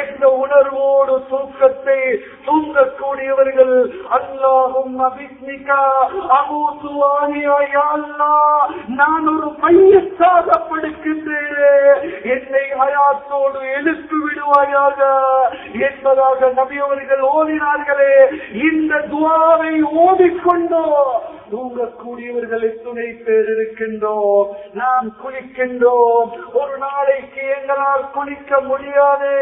என்ற உணர்வோடு தூக்கத்தை தூங்கக்கூடியவர்கள் அல்லாஹும் அபிஸ்மிகா அபூசுவானியா அல்லா நான் ஒரு மையத்தாக படுக்கின்றேன். என்னை ஹயாத்தோடு எழுத்து விடுவாயாக. என்பதாக நபியவர்கள் ஓடினார்களே ஓதினார்களே. இந்த துவாவை ஓதிக்கொண்டோ. தூங்கக்கூடியவர்களை துணை பேர் இருக்கின்றோம் நாம் குளிக்கின்றோம். ஒரு நாளைக்கு எங்களால் குளிக்க முடியாது.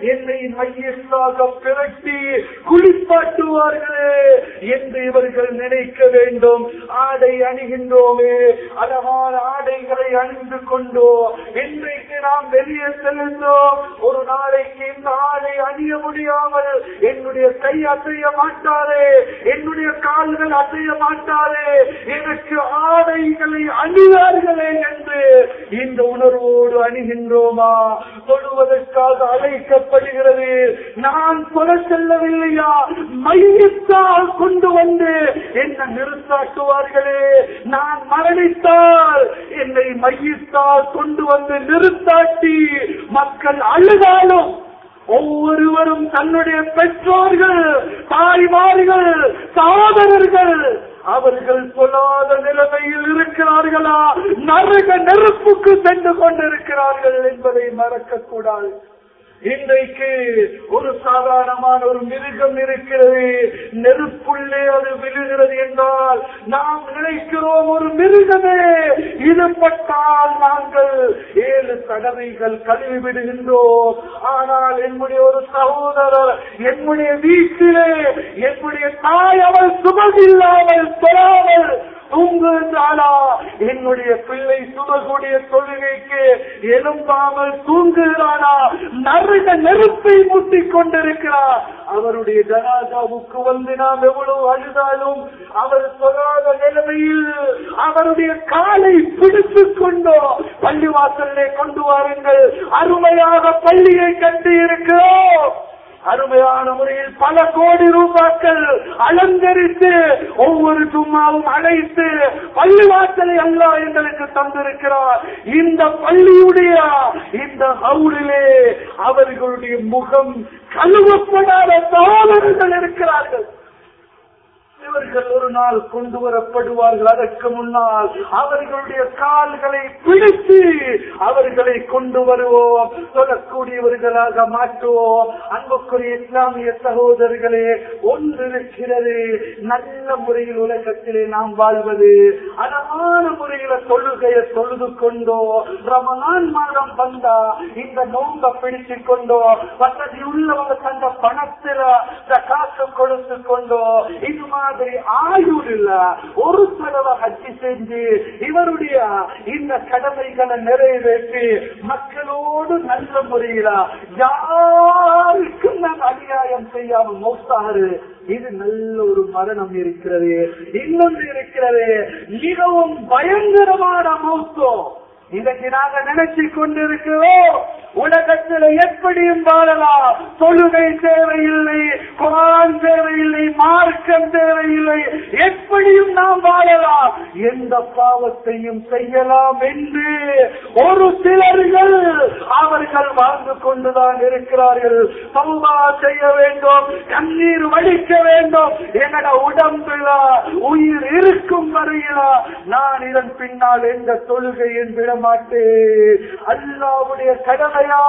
என்னை மையத்தாக பிறட்டி குளிப்பாட்டுவார்களே என்று இவர்கள் நினைக்க வேண்டும். ஆடை அணிகின்றோமே. அழகான ஆடைகளை அணிந்து கொண்டோ. இன்றைக்கு நாம் வெளியே செல்கின்றோம் ஒரு நாளைக்கு இந்த ஆடை அணிய முடியாமல் என்னுடைய கை அசைய மாட்டாரே. என்னுடைய கால்கள் அசைய மாட்டாரே. எனக்கு ஆடைகளை அணிவார்களே என்று இந்த உணர்வோடு அணிகின்றோமா? தொடுவதற்காக அழைக்கப்படுகிறது. நான் கொலை செல்லவில்லையா? மையத்தால் கொண்டு வந்து என்னை நிறுத்தாட்டுவார்களே நான் மரணித்தால் என்னை மையத்தால் கொண்டு வந்து நிறுத்தாட்டி மக்கள் அழுதாலும் ஒவ்வொருவரும் தன்னுடைய பெற்றோர்கள் தாய்மார்கள் சகோதரர்கள் அவர்கள் சொல்லாத நிலைமையில் இருக்கிறார்களா? நரக நெருப்புக்கு சென்று கொண்டிருக்கிறார்கள் என்பதை மறக்க கூடாது இன்றைக்கு ஒரு சாதாரணமான ஒரு மிருகம் இருக்கிறது. நெருப்புள்ளே அது விழுகிறது என்றால் நாம் நினைக்கிறோம் ஒரு மிருகமே. இது பட்டால் நாங்கள் ஏழு தடவைகள் கழுவி விடுகின்றோம் ஆனால் என்னுடைய ஒரு சகோதரர் என்னுடைய வீட்டிலே என்னுடைய தாய் அவள் சுமதில்லாமல் தொழாமல் தூங்குகின்றாளா என்னுடைய பிள்ளை சுமக்கூடிய தொழுகைக்கு எழும்பாமல் தூங்குகிறானா. நறுக நெருப்பை மூட்டிக் கொண்டிருக்கிறார். அவருடைய ஜனாதாவுக்கு வந்து நாம் எவ்வளவு அழுதாலும் அவர் சொல்லாத நிலைமையில் அவருடைய காலை பிடித்துக் கொண்டோ. பள்ளிவாசலே கொண்டு வாருங்கள். அருமையாக பள்ளியை கட்டி இருக்கிறோம் அருமையான முறையில் பல கோடி ரூபாக்கள் அலங்கரித்து ஒவ்வொரு சும்மாவும் அழைத்து பள்ளிவாசலை அல்லா எங்களுக்கு தந்திருக்கிறார். இந்த பள்ளியுடைய இந்த ஹவுலிலே அவர்களுடைய முகம் கழுவப்படாத தோழர்கள் இருக்கிறார்கள். இவர்கள் ஒரு நாள் கொண்டு வரப்படுவார்கள் அதற்கு முன்னால். அவர்களுடைய கால்களை பிடித்து அவர்களை கொண்டு வருவோம். சொல்லக்கூடியவர்களாக மாற்றுவோம். அன்புக்குரிய இஸ்லாமிய சகோதரர்களே ஒன்றிருக்கிறது. நல்ல முறையில் உலகத்திலே நாம் வாழ்வது. அழகான முறையில தொழுகையை தொழுது கொண்டோ ரமலான் மாதம் வந்தா இந்த நோம்ப பிடித்து கொண்டோ வசதி உள்ளவங்க தந்த பணத்தில காசு கொடுத்து கொண்டோ இது மாதிரி ஆயுள் இல்ல ஒரு தடவை ஹஜ்ஜி செஞ்சு இவருடைய இந்த கடமைகளை நிறைவேற்றி மக்களோடு நல்ல முறையில யாருக்கும் நான் அநியாயம் செய்யாம மௌத்தாரு இது நல்ல ஒரு மரணம் இருக்கிறது. இன்னொன்று இருக்கிறது. மிகவும் பயங்கரமான மௌத்தம் இன்றைக்கு நாங்க நினைச்சு கொண்டிருக்கிறோம். உலகத்தில் எப்படியும் வாழலாம் தொழுகை தேவையில்லை குரான் தேவையில்லை மார்க்கம் தேவையில்லை. எப்படியும் நாம் வாழலாம் எந்த பாவத்தையும் செய்யலாம் என்று ஒரு சிலர்கள் அவர்கள் வாழ்ந்து கொண்டுதான் இருக்கிறார்கள். சம்பா செய்ய வேண்டும் கண்ணீர் வலிக்க வேண்டும். எங்கட உடம்புல? உயிர் இருக்கும் வரையிலா? நான் இதன் பின்னால் எந்த தொழுகையும் விட மாட்டேன் அல்லாவுடைய கடமையா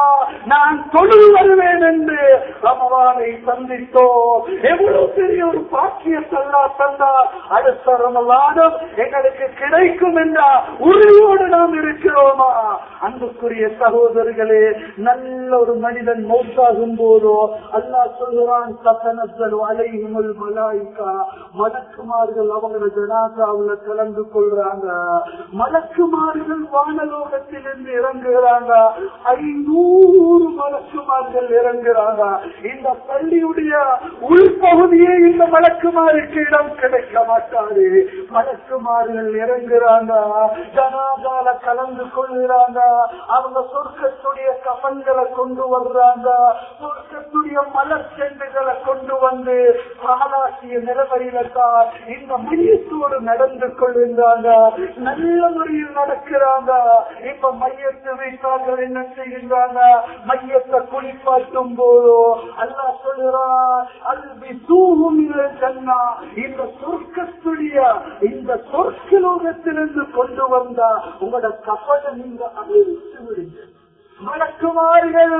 நான் தொழில் வருவேன் என்று ரமவானை சந்தித்தோம். எவ்வளவு பெரிய ஒரு பாக்கியத்தல்லா தந்தா அடுத்த ரமலானம் எங்களுக்கு கிடைக்கும் என்றா உறுதியோடு நாம் இருக்கிறோமா? அன்புக்குரிய சகோதரர்களே நல்ல ஒரு மனிதன் மௌத்தாகும் போதோ அல்லா சொல்கிறான் சத்தனத்தல் அலையுமல் மலாய்க்கா மலக்குமார்கள் அவங்கள ஜனாசாவுல கலந்து கொள்றாங்க. மலக்குமார்கள் வானலோகத்திலிருந்து இறங்குகிறாங்க. நூறு மலக்குமார்கள் இறங்குறாங்க. இந்த பள்ளியுடைய உள்பகுதியே இந்த மலக்குமாருக்கு இடம் கிடைக்க மாட்டாரு மலக்குமார்கள் இறங்குறாங்க. ஜனாதால கலந்து கொள்கிறாங்க அவங்க சொர்க்கத்துடைய கபன்களை கொண்டு வர்றாங்க. சொர்க்கத்துடைய மலர் செண்டுகளை கொண்டு வந்து பாலாசிய நிலவரியில தான் இந்த மையத்தோடு நடந்து கொள்கின்றாங்க நல்ல முறையில் நடக்கிறாங்க. இப்ப மையத்தை வைத்தார்கள் என்ன செய்கின்றாங்க மையத்தை குளிப்பாட்டும் போதோ அல்லா சொல்கிறார் அல்வி தூவும் கண்ணா இந்த சொர்க்கத்துடைய இந்த சொர்க்கலோகத்திலிருந்து கொண்டு வந்தா உங்களோட கப்பலை நீங்க அதை விட்டு விடுங்க மலக்குமார்கள்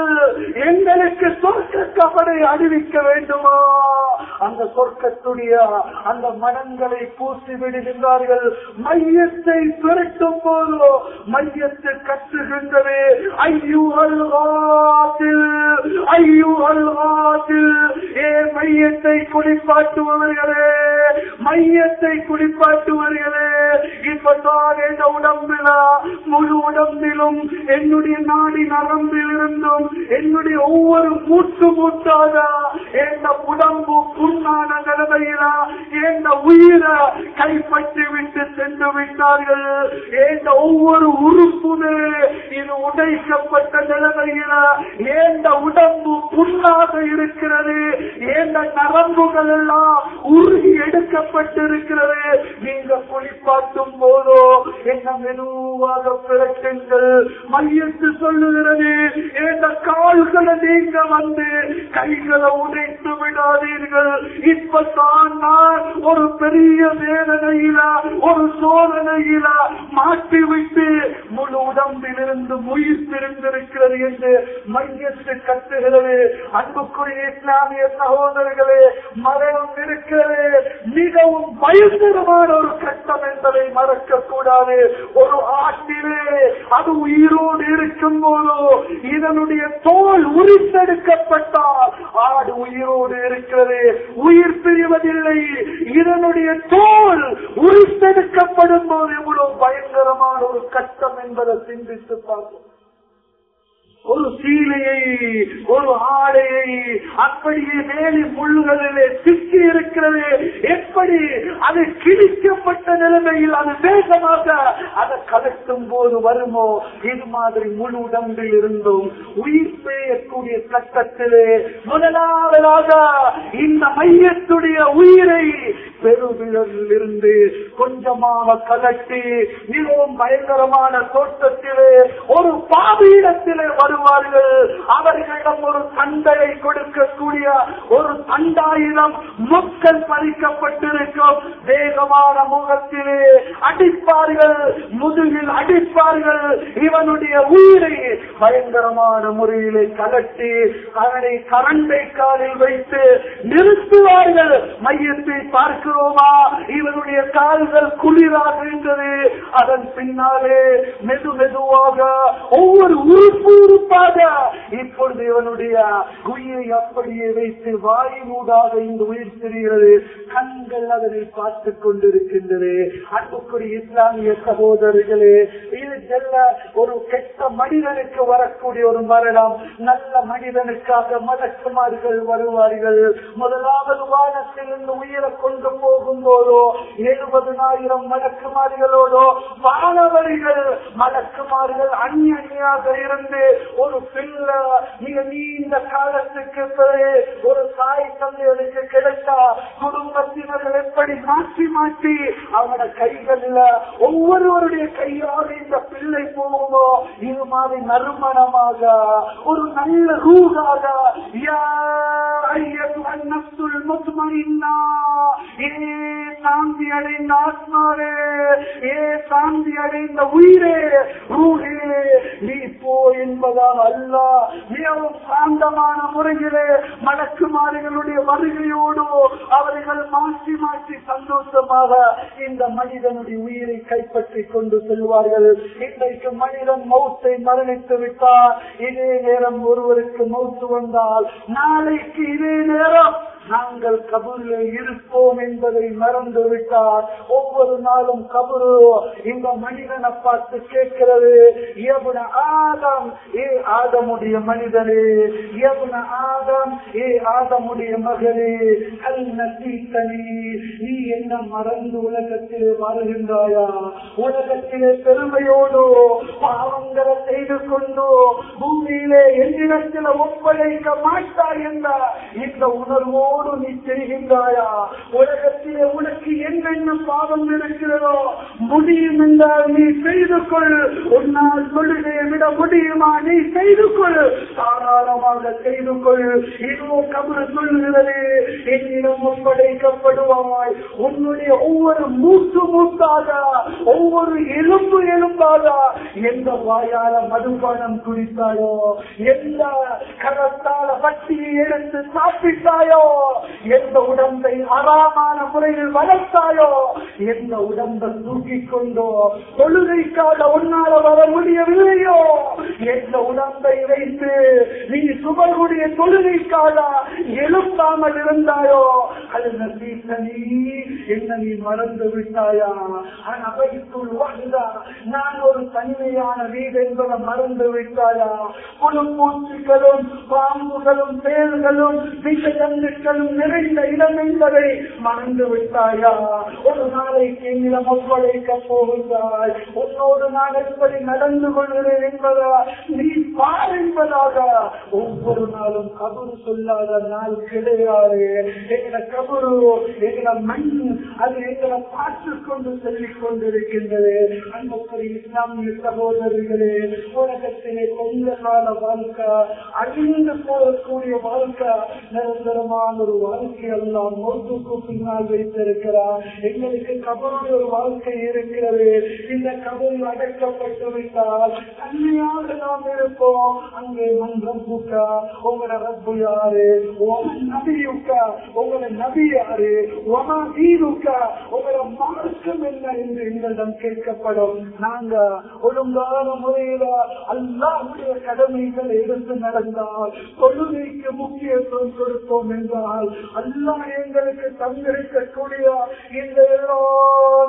எங்களுக்கு சொர்க்க கபடை அறிவிக்க வேண்டுமா? அந்த சொர்க்கத்துடைய அந்த மனங்களை பூசி விடுகின்றார்கள் மையத்தை திரட்டும் போதோ மையத்தை கட்டுகின்றவே ஐயூஹல் ஆத்தில் ஐயூஹல் ஆத்தில் ஏ மையத்தை குளிப்பாட்டுபவர்களே மையத்தை குளிப்பாட்டுவர்களே இப்பதான் இந்த உடம்பிலா முழு உடம்பிலும் என்னுடைய நாடி நரம்பில் இருந்தும் என்னுடைய ஒவ்வொரு கூட்டு மூட்டாக எந்த உடம்பு புண்ணான நிலைமையில எந்த உயிரை கைப்பற்றி விட்டு சென்று விட்டார்கள் எந்த ஒவ்வொரு உறுப்புமே உடைக்கப்பட்ட நிலைமையில ஏந்த உடம்பு புண்ணாக இருக்கிறது ஏந்த நரம்புகள் எல்லாம் உருகி எடுக்கப்பட்டிருக்கிறது. நீங்க குளிப்பாட்டும் போதோ என்ன மெதுவாக பிறக்குங்கள் மையத்து சொல்லுகிறது ஏந்த கால்களை நீங்க வந்து கைகளை உடைத்து விடாதீர்கள். இப்பதான் நான் ஒரு பெரிய வேதனையில ஒரு சோதனையில மாட்டிவிட்டு முழு உடம்பிலிருந்து உயிர் பிரிந்திருக்கிறது என்று மையத்து கட்டுகிறது அன்புக்குரிய இஸ்லாமிய சகோதரர்களே மரணம் இருக்கிறது. மிகவும் பயங்கரமான ஒரு கட்டம் என்பதை மறக்க கூடாது ஒரு ஆட்டிலே அது உயிரோடு இருக்கும் போதோ இதனுடைய தோல் உரித்தெடுக்கப்பட்டால் ஆடு உயிரோடு இருக்கிறது. உயிர் பிரிவதில்லை. இதனுடைய தோல் உரித்தெடுக்கப்படும் போது எவ்வளவு பயங்கரமான ஒரு கட்டம் என்பதை சிந்தித்து பார்க்க cuerpo. ஒரு சீலையை ஒரு ஆடையை அப்படியே மேலி முள்ளுகளிலே சிக்கி இருக்கிறது. எப்படி? அது கிழிக்கப்பட்ட நிலைமையில் அது வேகமாக அதை கலக்கும் போது வருமோ? இது மாதிரி முழு உடம்பில் இருந்தும் உயிர் பெய்யக்கூடிய கட்டத்திலே முதலாவதாக இந்த மையத்துடைய உயிரை பெருவிழலில் இருந்து கொஞ்சமாக கலட்டி மிகவும் பயங்கரமான தோட்டத்திலே ஒரு பாவீடத்திலே வருவார்கள். அவர்களிடம் ஒரு தண்டையை கொடுக்கக்கூடிய ஒரு தண்டாயிரம் மக்கள் பறிக்கப்பட்டிருக்கும். வேகமான முகத்திலே அடிப்பார்கள் முதுகில் அடிப்பார்கள். இவனுடைய உயிரை பயங்கரமான முறையிலே கலட்டி அவனை கரண்டை காலில் வைத்து நிறுத்துவார்கள். மையத்தை பார்க்கிறோமா? இவனுடைய கால்கள் குளிராக இருந்தது. அதன் பின்னாலே மெது மெதுவாக ஒவ்வொரு உறுப்பு உறுப்பாக இப்பொழுது இவனுடைய உயிரை அப்படியே வைத்து வாயினூடாக இந்த உயிர் தெரிகிறது கண்கள் அதனை பார்த்து கொண்டிருக்கின்றது அன்புக்குரிய இஸ்லாமிய சகோதரர்களே இது செல்ல ஒரு கெட்ட மனிதனுக்கு வரக்கூடிய ஒரு மரணம். நல்ல மனிதனுக்காக மதக்குமார்கள் வருவார்கள். முதலாவது வானத்தில் இருந்து உயிரை கொண்டு போகும் போதோ எழுபதுனாயிரம் மலக்குமாரிகளோடோ மாணவர்கள் மலக்குமார்கள் அந்நியாக இருந்து இருந்து ஒரு பிள்ளை மிக நீண்ட காலத்துக்கு பிறகு ஒரு தாய் தந்தைகளுக்கு கிடைத்தா குடும்பத்தினர்கள் எப்படி மாற்றி மாற்றி அவனோட கைகள்ல ஒவ்வொருவருடைய கையால் இந்த பிள்ளை போகுமோ இது மாதிரி நறுமணமாக ஒரு நல்ல ரூகாக யா ஏ சாந்தி அடைந்த உயிரே ரூஹே நீ போ என்பதால் அல்ல. மிகவும் சாந்தமான முறையிலே மலக்குமாரிகளுடைய வருகையோடு அவர்கள் மாற்றி மாற்றி சந்தோஷமாக இந்த மனிதனுடைய உயிரை கைப்பற்றி கொண்டு செல்வார்கள். இன்றைக்கு மனிதன் மௌத்தை மரணித்து விட்டார். இதே நேரம் ஒருவருக்கு மௌத்து வந்தால் நாளைக்கு இதே நேரம் நாங்கள் கபூரில் இருப்போம் என்பதை மறந்து விட்டார் ஒவ்வொரு நாளும் கபுரு இந்த மனிதனை பார்த்து கேட்கிறது எவன ஆதம் ஏ ஆதமுடைய மனிதனே எவன ஆதம் ஏ ஆதமுடைய மகளே கல் நசீத்தனி நீ என்ன மறந்து உலகத்திலே வருகின்றாயா உலகத்திலே பெருமையோடு பாவங்களை செய்து கொண்டு பூமியிலே என்னிடத்தில் ஒப்படைக்க மாட்டாய் என்ற இந்த உணர்வோடு நீ தெரிகின்றாயா? உலகத்திலே உனக்கு என்னென்ன பாவம் இருக்கிறதோ முடியும் என்றால் நீ செய்து கொள். உன்னால் தொழுகையை விட முடியுமா? நீ செய்து கொள். தாராளமாக செய்து கொள். இதோ கபரு சொல்கிறது என்னிடம் ஒப்படைக்கப்படுவாய். உன்னுடைய ஒவ்வொரு மூச்சு மூத்தாக ஒவ்வொரு எலும்பு எலும்பாக எந்த வாயால மதுபானம் குடித்தாயோ எந்த கரத்தால பட்டியை எடுத்து சாப்பிட்டாயோ எந்த உடம்பை அறாமான முறையில் வளர்த்தாயோ எந்த உடம்பை தூக்கிக் கொண்டோ தொழுகைக்காக உன்னால வர முடியவில்லையோ எந்த உடம்பை வைத்து தொழுகைக்காக எழுப்பாமல் இருந்தாயோ? அது நசீசனி என்ன நீ மறந்து விட்டாயா? அவைக்குள் வந்தா நான் ஒரு தனிமையான வீடு என்பதை மறந்து விட்டாயா? புழுப்பூச்சிகளும் பாம்புகளும் தேள்களும் விஷஜந்துக்களும் நிறைந்த இடம் என்பதை மறந்து விட்டாயா? ஒரு நாளைக்கு நிலம் ஒப்படைக்க போகின்றாய் உன்னோடு நான் எப்படி நடந்து கொள்கிறேன் என்பதா நீ பார் என்பதாக ஒவ்வொரு நாளும் கபரு சொல்லாத நாள் கிடையாது. எங்களை கபரு எங்களை மண் அது எங்களை பார்த்து கொண்டு சொல்லிக் கொண்டிருக்கின்றது. அன்புக்குரிய இஸ்லாமிய சகோதரர்களே உலகத்திலே கொஞ்ச கால வாழ்க்கை அழிந்து போகக்கூடிய வாழ்க்கை நிரந்தரமான ஒரு வாழ்க்கை எல்லாம் மோத்துக்கு பின்னால் வைத்திருக்கிறார். எங்களுக்கு கபரோட ஒரு வாழ்க்கை இருக்கிறது. இந்த கபரில் அடக்கப்பட்டு விட்டால் தன்மையாக நாம் இருப்போம். அங்கே மண் ரப்புக்கா? உங்களோட ரப்பு யாரு நபியுக்கா உங்களை நபி யாரு ஒமா மார்க்கம் என்ன என்று எங்களிடம் கேட்கப்படும் நாங்க ஒழுங்கான முறையில அல்லாவுடைய கடமைகள் எடுத்து நடந்தால் தொழுகைக்கு முக்கியத்துவம் கொடுப்போம் என்றால் அல்லா எங்களுக்கு தந்திருக்கக்கூடிய இந்த எல்லா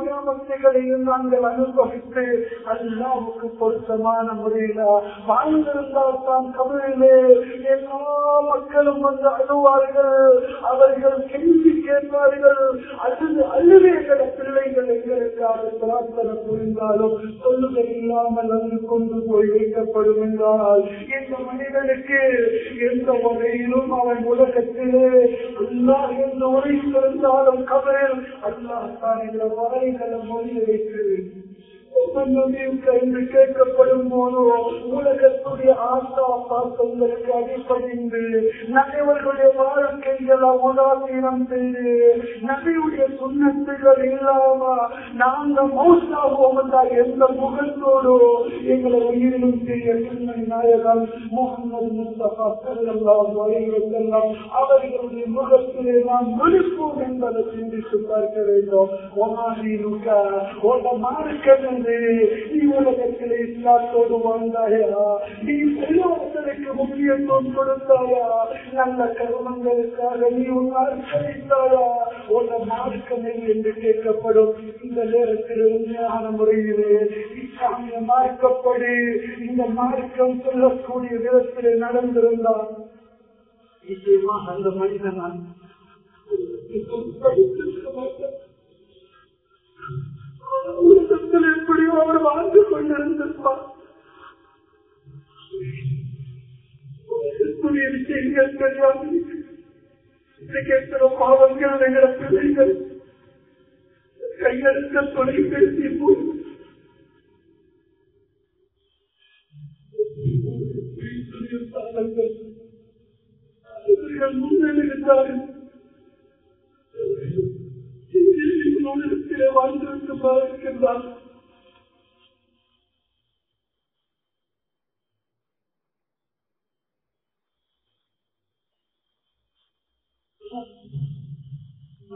நியமத்தைகளையும் நாங்கள் அனுபவித்து அல்லாவுக்கு பொருத்தமான முறையில வாழ்ந்திருந்தால் தான் கபரிலே மக்களும் வந்து அழுவார்கள் அவர்கள் கேள்வி கேட்பார்கள். அல்லது அழுது எங்கள பிள்ளைகள் எங்களுக்காக பிரார்த்தனை புரிந்தாலும் சொல்லுகை இல்லாமல் அங்கு கொண்டு போய் வைக்கப்படும் என்றால் இந்த மனிதனுக்கு எந்த வகையிலும் அவன் உலகத்திலே அல்லாஹ் உரை உரைத்திருந்தாலும் கபரில் அல்லாஹ் தான் இந்த வாய்களை மொழி வைத்து என்று கேட்கப்படும் போதோ உலகத்துடைய ஆசா பாசங்களுக்கு அடிப்படைந்து நகைவர்களுடைய வாழ்க்கைகளை உதாசீனம் செய்து நகையுடைய சுண்ணத்துகள் இல்லாம நாங்க மௌசாவோம் எந்த முகத்தோடோ எங்களை உயிரிலும் செய்ய பின்னை நாயகம் முகமது முஸ்தபா செல்லாம் வரைவெல்லாம் அவர்களுடைய முகத்திலே நாம் விழிப்போம் என்பதை சிந்தித்து பார்க்க வேண்டும். ஒமானிலுக்க உங்க மார்க்கம் நீ உலகத்திலே இஸ்லாத்தோடு வாழ்ந்தாயா? நீ முக்கியத்துவம் கொடுத்தாயா? நல்ல கருமங்களுக்காக நீ உன் அர்ப்பணித்தாயா உன்னை மார்க்கமே என்று கேட்கப்படும். இந்த நேரத்தில் உண்மையான முறையிலே இஸ்லாமிய மார்க்கப்படி இந்த மார்க்கம் சொல்லக்கூடிய விதத்திலே நடந்திருந்தான் நிச்சயமாக அந்த மனிதன் படித்திருக்க உலகத்தில் எப்படியோ அவர் வாழ்ந்து கொண்டிருந்திருப்பார். உலகத்துடைய விஷயங்கள் தெரியாது கேட்கிற பாவங்கள் எங்களை பிள்ளைகள் கையெழுத்த தொலைபேசி போய் முன்னெடுத்தார்கள் உலகத்திலே வாழ்ந்திருந்து பார்க்கின்றார்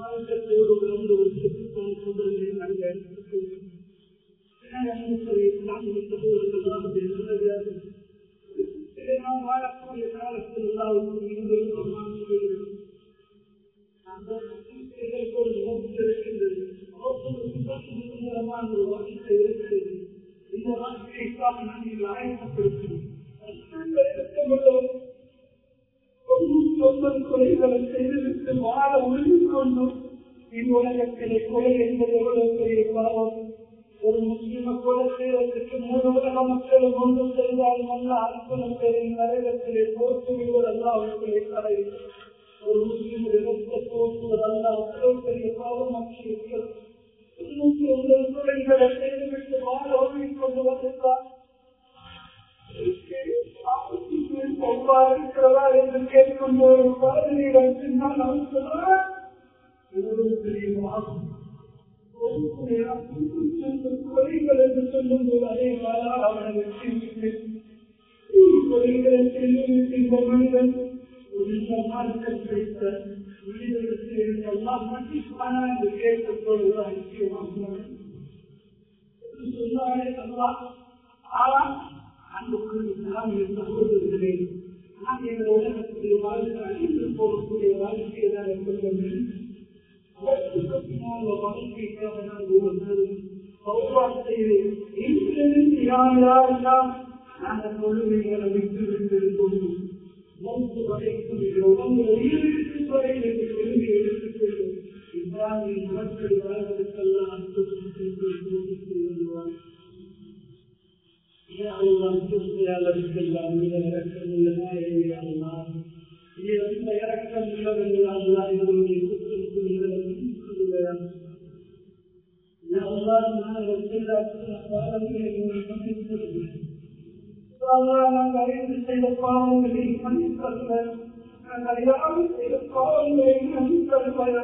மார்க்கத்தோடு உணர்ந்து ஒரு செத்துத்தான் சொல்வதை நாங்கள் நாம் வாழக்கூடிய காலத்தில் எல்லாருக்கும் இந்த வாழ்க்கையை வாழ்க்கைக்காக நாங்கள் ஆயத்தப்படுத்துகிறோம் ஒன்பது கொலைகளை செய்துவிட்டு வாழ உறுதி கொண்டு இவ்வுலகத்திலே கொலை என்பது எவ்வளவு பெரிய பாவம் ஒரு முஸ்லிம கொலை செய்வதற்கு மூணு உலக மக்களும் ஒன்று செய்தால் நல்ல அற்புதம் பெரிய நரகத்திலே போட்டு விடுவதல்ல அவர்களை தடை ஒரு முஸ்லிம் இடத்தை போக்குவதல்ல அவ்வளவு பெரிய பாவம் இருக்கிறது முன்னூத்தி ஒன்பது கொலைகளை செய்துவிட்டு வாழ உறுதி கொண்டு வந்திருந்தார் என்று கேட்கும் ஒரு பாதிரியிடம் பின்னால் அவன் சொன்னார் கொலைகள் என்று சொல்லும் போது அதே வாழா அவனை வெற்றி கொலைகளை செய்துவிட்டு இந்த மனிதன் மனிதர்களுக்கு எல்லாம் மன்னிப்பானா என்று கேட்கும் நிச்சயமாக சொன்னாரே அல்லா ஆனால் அன்புக்குரிய நான் சகோதரர்களே நான் எங்கள் உலகத்துடைய வாழ்க்கை அழிந்து போகக்கூடிய வாழ்க்கையை நான் வாழ்க்கைக்காக நான் ஒவ்வொரு சௌபாத்தையில் இன்றிலிருந்து யார் யாரெல்லாம் நாங்கள் தொழுகைகளை விட்டு விட்டிருக்கோம்? மூன்று வரைக்கும் வரை என்று விரும்பி எடுத்துக்கொள்ளும் வாழ்வதற்கெல்லாம் அன்பு يا الله تسقي على رزق الله من يركب من الآية يا الله يا أنت يركب من يا الله يقول كنت من يا الله ما رسل قال من الله நாங்கள் அறிந்து செய்த பாவங்களை மன்னித்தல்ல நாங்கள் யாரும் செய்த பாவங்களை மன்னித்தல்ல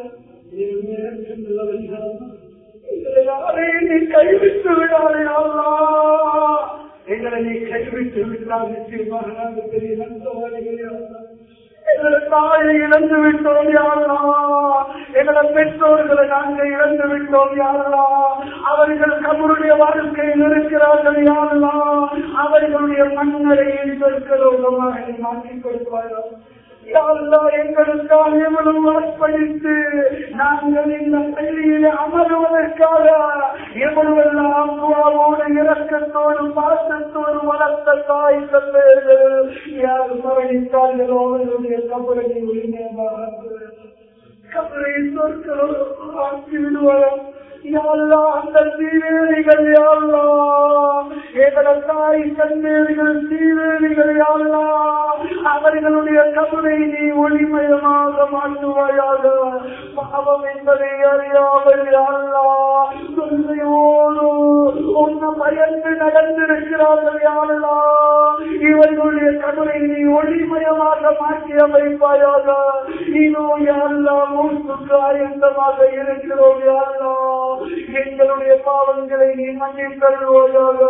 யாரையும் நீ கைவிட்டு விடாதே அல்லா எங்களை நீ கைவிட்டு விட்டால் நிச்சயமாக நாங்கள் பெரிய நந்தவாதிகளே எங்களை தாயை இழந்து விட்டோம் யாரா? எங்களை பெற்றோர்களை நாங்கள் இழந்து விட்டோம் யாரா? அவர்கள் கபருடைய வாழ்க்கையில் இருக்கிறார்கள் யாரா? அவர்களுடைய மண்ணறையின் சொற்களோகமாக மாற்றிக் கொடுப்பாரா எங்களுக்காக எவ்வளவு அர்ப்பணித்து நாங்கள் இந்த பள்ளியிலே அமர வளர்த்த தாய் யார் மரணித்தார்களோ அவர்களுடைய கபரை உரிமையாக கபரை சொற்களோடு ஆக்கி விடுவாராம் அந்த சீவேலிகள் யாழ்லா எங்கள தாய் கண்ணேரிகள் யாழ்லா அவர்களுடைய கபரை நீ ஒளிமயமாக மாற்றுவாயாக. பாவம் என்பதை அறியாமல் யாழ்லா தொல்லையோடு உன்னை பயந்து நடந்திருக்கிறார்கள் யாழ்லா இவர்களுடைய கபரை நீ ஒளிமயமாக மாற்றி அமைப்பாயாக நீனோ யாழ்லா மூச்சுக்கு ஆயந்தமாக இருக்கிறோம் யாழ்லா எங்களுடைய பாவங்களை நீ மன்னித் தருவாயாக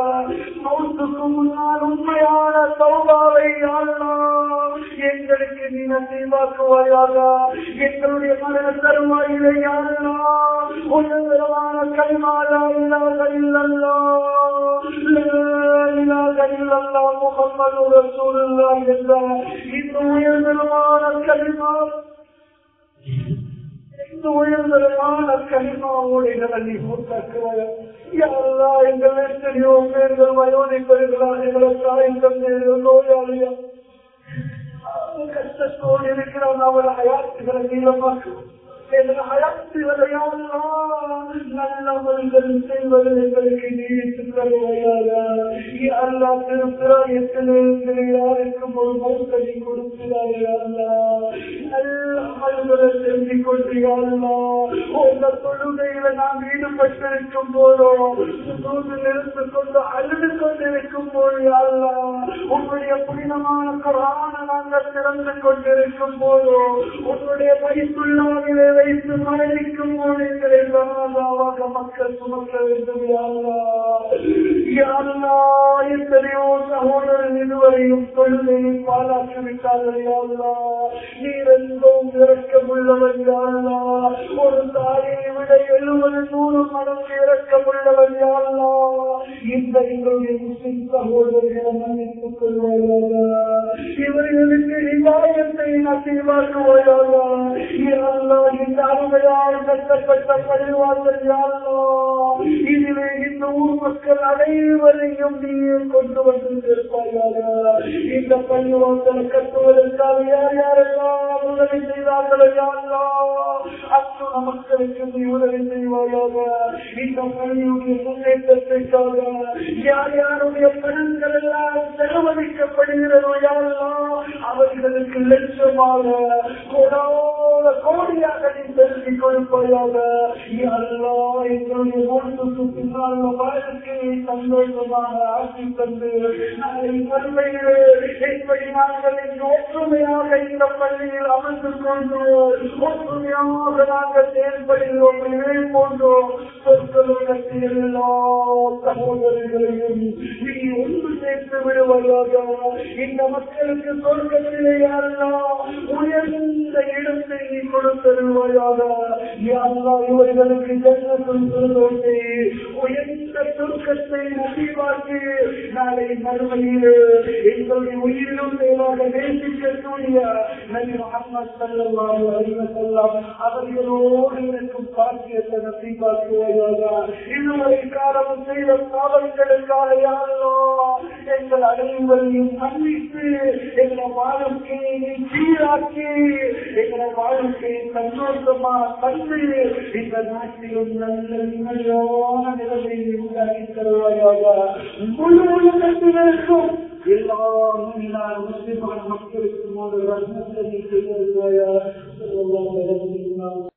மௌத்துக்கு முன்னால் உண்மையான சௌபாவை ஆளா எங்களுக்கு நீ நன்றிவாக்குவாயாக எங்களுடைய மரண தருவாயிலை ஆளா உயர்தரமான கைமாலா இல்லாத இல்லல்லா. இல்லல்லா முகம்மது ரசூலுல்லா என்ற இந்த உயர்தரமான இந்த கனிமாவோடு நீ மூத்தாக்குவாய யாரா எங்கள் எத்தனையோ பேர்கள் வயோதிப்பவர்களாக எங்களை தாய் தந்தையர்கள் நோயாளியா கஷ்டத்தோடு இருக்கிறான் அவள் அயாத்துகளை நீளமாக்கும் நல்லவர்கள் செய்வது எங்களுக்கு நீட்டுகிறார்கள் யாருக்கும் ஒரு மௌக்கடி கொடுக்கிறார்கள் நல்ல செஞ்சு கொண்டிருக்கா உங்க தொழுகையில நாம் ஈடுபட்டிருக்கும் போதோ நிறுத்து கொண்டு அழுது கொண்டிருக்கும் போது அல்லா உங்களுடைய புனிதமான குரான நாங்கள் திறந்து கொண்டிருக்கும் போதோ உங்களுடைய படிப்புள்ளாவிலே வைத்து மரணிக்கும் போது எங்களை சமாதாவாக மக்கள் சுமக்க வேண்டும். யாருலா எத்தனையோ சகோதரன் இதுவரையும் தொழுகையை பாலாக்கி விட்டார்கள் யாரா நீர் எங்கும் இறக்கமுள்ளவன் யாரா ஒரு தாயை விட எழுபது நூறு மடங்கு இறக்கமுள்ளவன் யாருலா இந்த எங்களுடைய முஸ்லிம் சகோதரர்களை மன்னித்துக் கொள்வாயாக இவர்களுக்கு இதாயத்தை நசிவாக்குவாயாக யாருலா இந்த அருமையால் கட்டப்பட்ட பரிவார்கள் இதிலே இந்த ஊர் மக்கள் அனைவரையும் நீயே கொண்டு வந்து இருப்பாயாக இந்த பள்ளிவாசலை கட்டுவதற்காக யார் யாரெல்லாம் உதவி செய்தார்களோ யாரெல்லாம்? அத்துண மக்களுக்கு நீ உதவி செய்வாயாக. இந்த பள்ளியுடைய முன்னேற்றத்திற்காக யார் யாருடைய பணங்கள் எல்லாம் செலவழிக்கப்படுகிறதோ யாரெல்லாம்? அவர்களுக்கு லட்சமாக கோடான கோடியாக நீ செலுத்தி கொடுப்பாயாக அல்லா எங்களுடைய மூட்டுக்கு பின்னால் வாழ்க்கையை சந்தோஷமாக ஆட்சி தந்து நாளை எப்படி நாங்கள் இங்கு ஒற்றுமையாக இந்த பள்ளியில் அமர்ந்து கொண்டோம் ஒற்றுமையாக நாங்கள் செயல்படுகிறோம் இதே போன்றோம் சொற்களுடைய எல்லா சகோதரிகளையும் நீ ஒன்று சேர்த்து விடுவதாக இந்த மக்களுக்கு சொர்க்கத்திலே அல்ல உயர்ந்த இடத்தை நீ கொடுத்தருவாயாக யாரா இவர்களுக்கு ஜன்னத்தில் சொல்லுவதை உயர்ந்த சொர்க்கத்தை நசிவாக்கி நாளை மறுமையில் எங்களுடைய உயிரிலும் மேலாக நேசிக்கக்கூடிய நபி முகமது சல்லல்லாஹு அலைஹி அவர்களோடு இருக்கும் பாக்கியத்தை நசிவாக்குவாயாக இதுவரை காலம் செய்த பாவங்களுக்காக யாரோ எங்கள் அனைவரையும் மன்னித்து எங்களை வாழ்க்கையை நீ சீராக்கி எங்களை வாழ்க்கையை சந்தோஷமா தந்து இந்த நாட்டிலும் நல்ல நிம்மதியான நிலைமையை உண்டாக்கி தருவாயாக முழு உலகத்தினருக்கும் எல்லா முஸ்லிமான மக்களுக்கும் ஒரு ரத்னத்தை செய்திருவாயா